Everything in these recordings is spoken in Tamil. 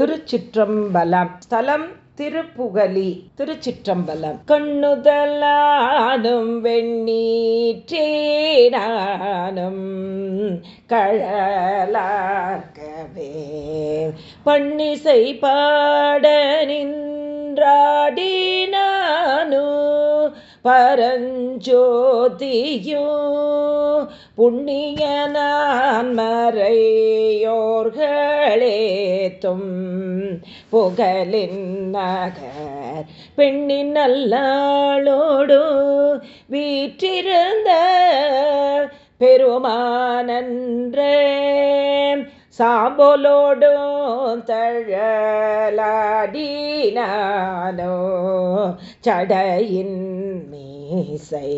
திருச்சிற்றம்பலம். ஸ்தலம் திருப்புகலி திருச்சிற்றம்பலம். கண்ணுதலானும் வெண்ணீற்றேனானும் கழலாக்கவே பன்னிசை பாட நின்றாடினானு பரஞ்சோதியோ புண்ணியனான் மறையோர்களே. மறையோர்களேத்தும் புகழின் நகர். பெண்ணின் நல்லாளோடு வீற்றிருந்த பெருமானன்றே சாம்பலோடும் தழலாடினானோ சடையின் மீசை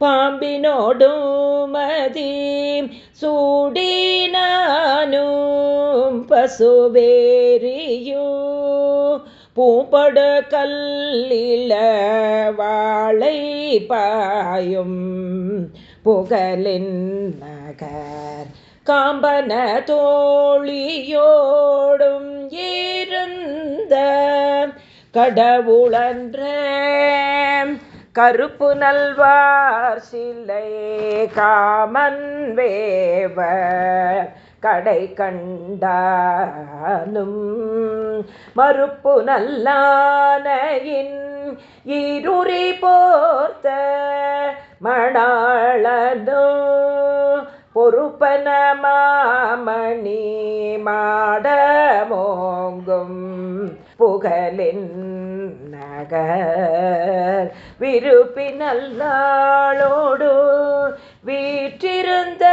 பாம்பினோடும் மதி சூடினானோ பசுவேரியோ பூப்படு கல்லில வாழை பாயும். புகழின் நகர் காம்பன தோழியோடும் இருந்த கடவுளன்ற. கருப்பு நல்வார் சிலை காமன் வேவர் கடை கண்டானும் மறுப்பு நல்லானையின் இருறி போர்த்த மணாளனோ பொறுப்பன மாமணி மாடமோங்கும் புகழின் நகர். விருப்பி நல்லாளோடு வீற்றிருந்த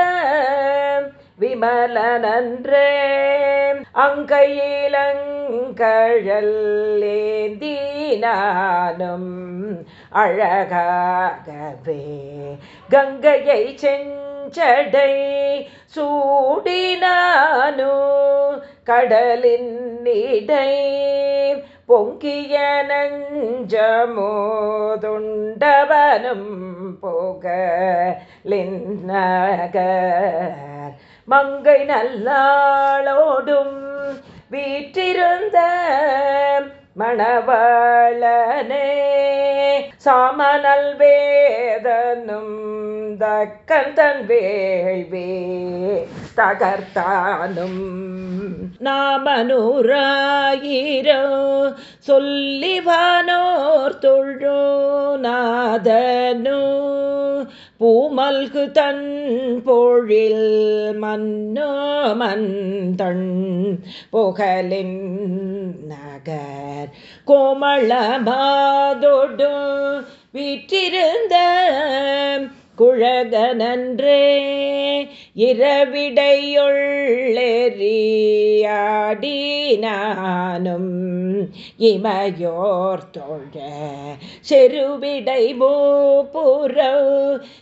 விமலனன்றே. அங்கையிலங்கழல் ஏந்தினானும் அழகாகவே. கங்கையை செஞ்சடை சூடினானு கடலின் இடை பொங்கிய நஞ்சமோதுண்டவனும் புகலின் நகர் மங்கை நல்லாளோடும் வீற்றிருந்த மணவாளனே. சாமனல் வேதனும் தக்கந்தன் வேள்வே தகர்த்தானும். நாமனூராயிரோ சொல்லிவானோர் தொழோ நாதனோ பூமல்கு தன் பொழில் மன்னோ மந்தன் புகழின் நகர் கோமளமாதொடு வீற்றிருந்த குழகனன்றே இரவிடையுள்ளெறியாடினானும் இமையோர் தொழ செருவிடை மூப்புற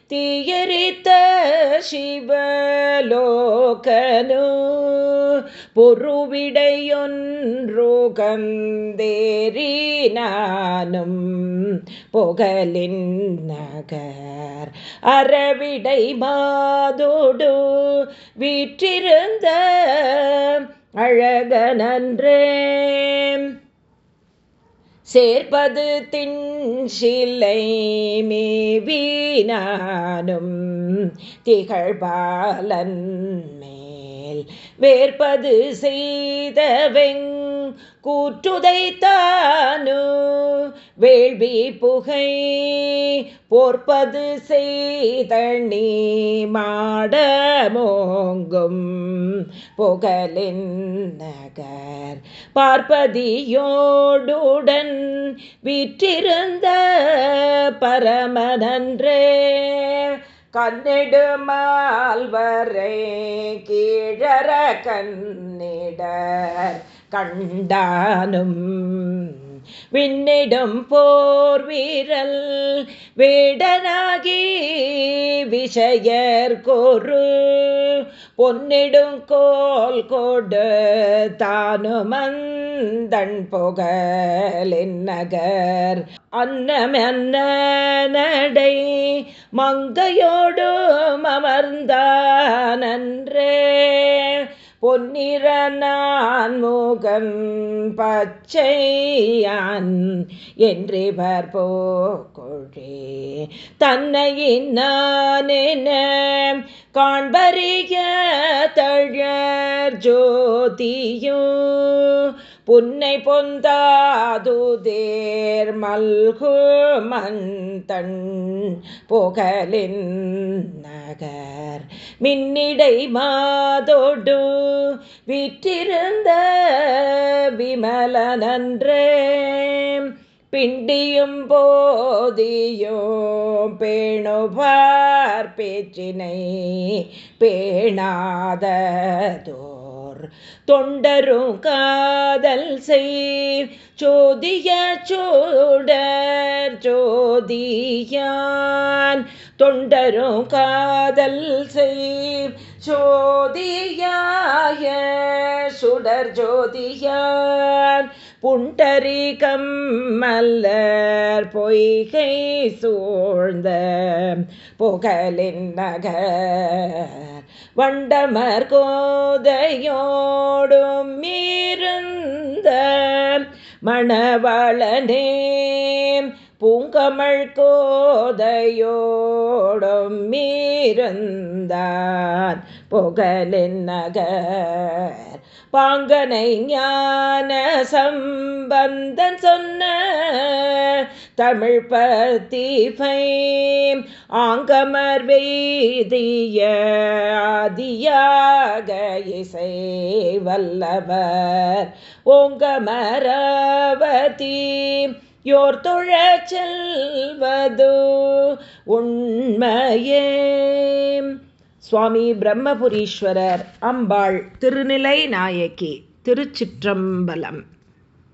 தீயரித்த சிவலோகனு பொருவிடையொன்று கந்தேறினானும் புகலின் நகர். அறவிடை மாதோடு வீற்றிருந்த அழகனன்றே. சேர்ப்பது தின்சிலை மேவீனானும் திகழ்பாலன் மேல். வேர்ப்பது செய்தவெங் கூற்றுதைத்தானு. வேள்வி புகை போர்ப்பது செய்தணி மாடமோங்கும். புகலின் நகர் பார்ப்பதியோடுடன் வீற்றிருந்த பரமனன்றே கண்ணிடுமால்வரை கீழற கண்ணிடர் கண்டானும். விண்ணிடும் போர் வீரல் வேடனாகி விஷயர் கொரு பொன்னிடும் கோல் கொடு தானுமந்தன் புகழின் நகர் அன்னம் அன்ன நடை? மங்கையோடு அமர்ந்தானன்றே பொன்னிற நான் பச்சையான் என்றிவர் போக்கொழே தன்னையின் நானென காண்பறிய தழர் ஜோதியோ. புன்னை பொந்தாதுதேர் மல்கு மந்தன் புகலின் நகர். மின்னிடை மாதோடு விற்றிருந்த விமல நன்றே பிண்டியும் போதியோ பேணுபார் பேச்சினை பேணாததோ. தொண்டரும் காதல் செய் சோதிய சோடர் ஜோதியான் தொண்டரும் காதல் செய் சோதியாய சுடர் ஜோதியான் புண்டரீகம் மல்லர் பொய்கை சூழ்ந்த புகழின் நகர். வண்டமர் கோதையோடும் மீருந்த மணவளனே பூங்கமழ் கோதையோடும் மீருந்தான் புகழின் நகர். பாங்கனை ஞான சம்பந்தன் சொன்ன தமிழ் பத்திஃபை ஆங்கமர் வெய்திய ஆதியாக இசை வல்லவர். ஓங்கமரவதி யோர் தொழ செல்வது உண்மையே. சுவாமி பிரம்மபுரீஸ்வரர் அம்பாள் திருநிலை நாயகி திருச்சிற்றம்பலம்.